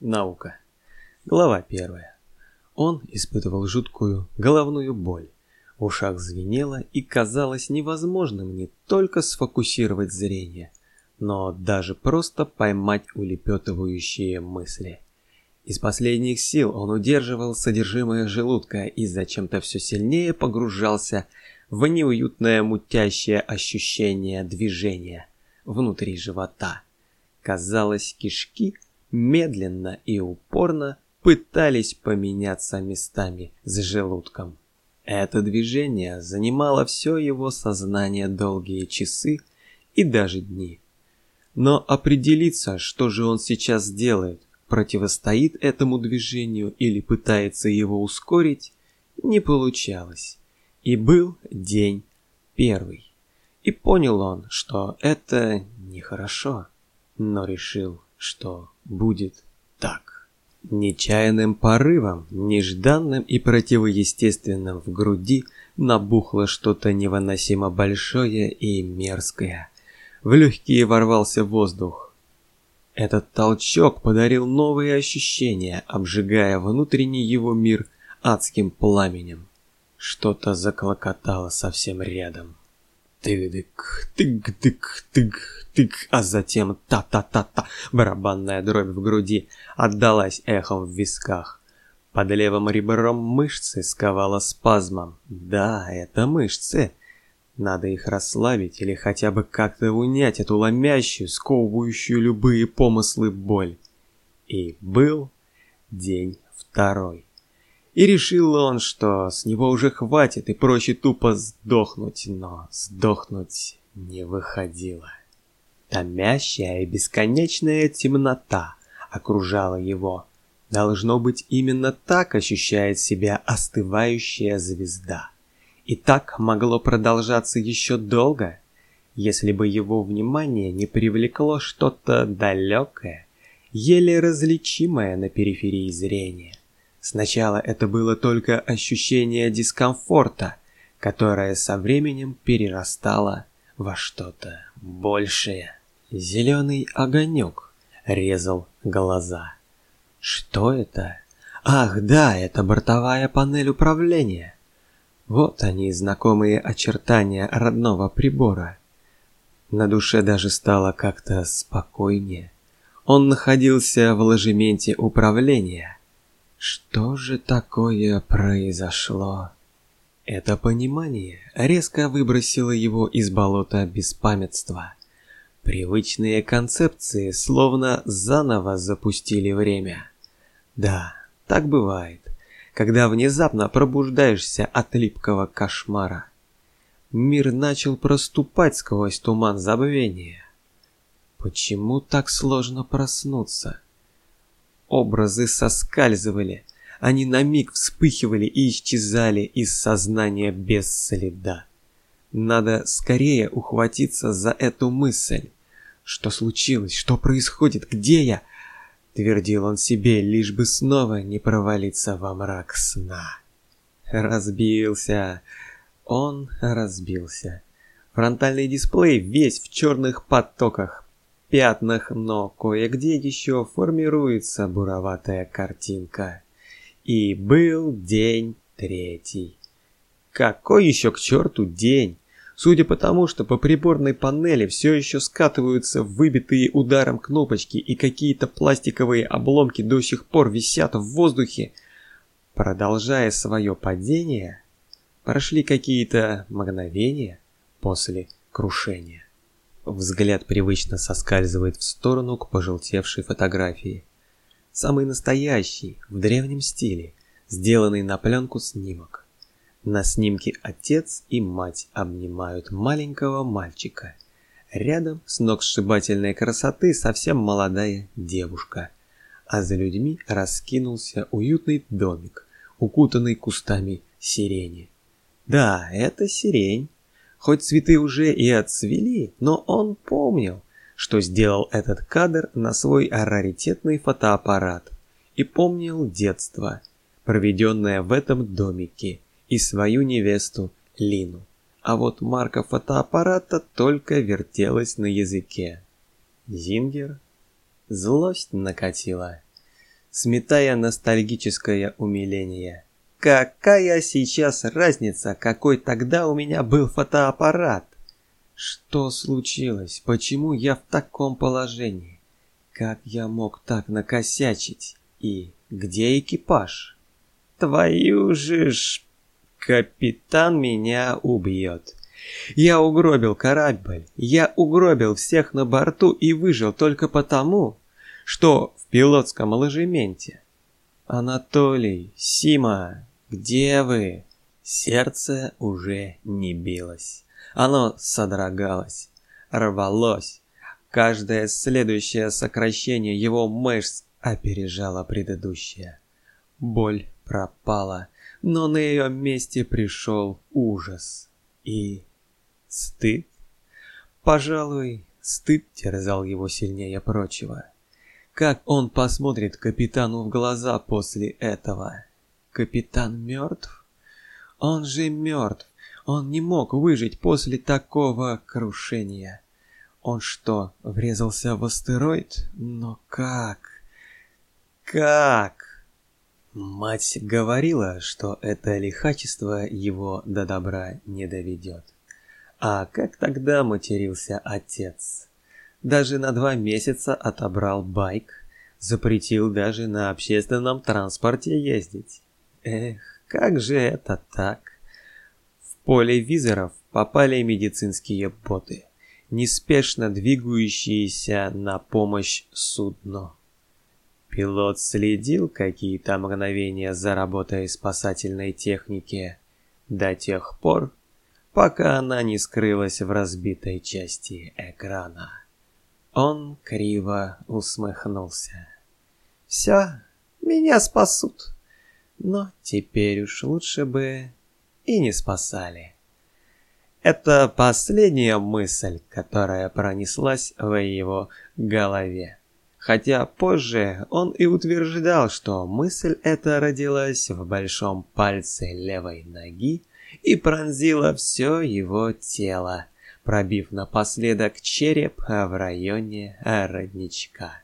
Наука. Глава первая. Он испытывал жуткую головную боль. В ушах звенело и казалось невозможным не только сфокусировать зрение, но даже просто поймать улепетывающие мысли. Из последних сил он удерживал содержимое желудка и зачем-то все сильнее погружался в неуютное мутящее ощущение движения внутри живота. Казалось, кишки – медленно и упорно пытались поменяться местами с желудком. Это движение занимало все его сознание долгие часы и даже дни. Но определиться, что же он сейчас делает, противостоит этому движению или пытается его ускорить, не получалось. И был день первый. И понял он, что это нехорошо, но решил, что будет так. Нечаянным порывом, нежданным и противоестественным в груди набухло что-то невыносимо большое и мерзкое. В легкие ворвался воздух. Этот толчок подарил новые ощущения, обжигая внутренний его мир адским пламенем. Что-то заклокотало совсем рядом. Тык-дык, тык-дык, тык, тык, а затем та-та-та-та, барабанная дробь в груди отдалась эхом в висках. Под левым ребром мышцы сковала спазмом. Да, это мышцы. Надо их расслабить или хотя бы как-то унять эту ломящую, сковывающую любые помыслы боль. И был день второй. И решил он, что с него уже хватит и проще тупо сдохнуть, но сдохнуть не выходило. Томящая и бесконечная темнота окружала его. Должно быть, именно так ощущает себя остывающая звезда. И так могло продолжаться еще долго, если бы его внимание не привлекло что-то далекое, еле различимое на периферии зрения. Сначала это было только ощущение дискомфорта, которое со временем перерастало во что-то большее. Зеленый огонек резал глаза. Что это? Ах, да, это бортовая панель управления. Вот они, знакомые очертания родного прибора. На душе даже стало как-то спокойнее. Он находился в ложементе управления – что же такое произошло? Это понимание резко выбросило его из болота беспамятства. Привычные концепции словно заново запустили время. Да, так бывает, когда внезапно пробуждаешься от липкого кошмара. Мир начал проступать сквозь туман забвения. Почему так сложно проснуться? Образы соскальзывали, они на миг вспыхивали и исчезали из сознания без следа. Надо скорее ухватиться за эту мысль. Что случилось? Что происходит? Где я? Твердил он себе, лишь бы снова не провалиться во мрак сна. Разбился. Он разбился. Фронтальный дисплей весь в черных потоках пятнах, но кое-где еще формируется буроватая картинка. И был день третий. Какой еще к черту день? Судя по тому, что по приборной панели все еще скатываются выбитые ударом кнопочки и какие-то пластиковые обломки до сих пор висят в воздухе, продолжая свое падение, прошли какие-то мгновения после крушения. Взгляд привычно соскальзывает в сторону к пожелтевшей фотографии. Самый настоящий, в древнем стиле, сделанный на пленку снимок. На снимке отец и мать обнимают маленького мальчика. Рядом с ног сшибательной красоты совсем молодая девушка. А за людьми раскинулся уютный домик, укутанный кустами сирени. Да, это сирень. Хоть цветы уже и отцвели, но он помнил, что сделал этот кадр на свой раритетный фотоаппарат и помнил детство, проведенное в этом домике, и свою невесту Лину. А вот марка фотоаппарата только вертелась на языке. Зингер? Злость накатила. сметая ностальгическое умиление. Какая сейчас разница, какой тогда у меня был фотоаппарат? Что случилось? Почему я в таком положении? Как я мог так накосячить? И где экипаж? Твою же ж... Капитан меня убьет. Я угробил корабль, я угробил всех на борту и выжил только потому, что в пилотском ложементе. Анатолий, Сима, где вы? Сердце уже не билось. Оно содрогалось, рвалось. Каждое следующее сокращение его мышц опережало предыдущее. Боль пропала, но на ее месте пришел ужас и стыд. Пожалуй, стыд терзал его сильнее прочего. Как он посмотрит капитану в глаза после этого? Капитан мертв? Он же мертв. Он не мог выжить после такого крушения. Он что, врезался в астероид? Но как? Как? Мать говорила, что это лихачество его до добра не доведет. А как тогда матерился отец? Даже на два месяца отобрал байк, запретил даже на общественном транспорте ездить. Эх, как же это так? В поле визоров попали медицинские боты, неспешно двигающиеся на помощь судну. Пилот следил какие-то мгновения за работой спасательной техники до тех пор, пока она не скрылась в разбитой части экрана. Он криво усмехнулся. «Все, меня спасут!» Но теперь уж лучше бы и не спасали. Это последняя мысль, которая пронеслась в его голове. Хотя позже он и утверждал, что мысль эта родилась в большом пальце левой ноги и пронзила все его тело, пробив напоследок череп в районе родничка.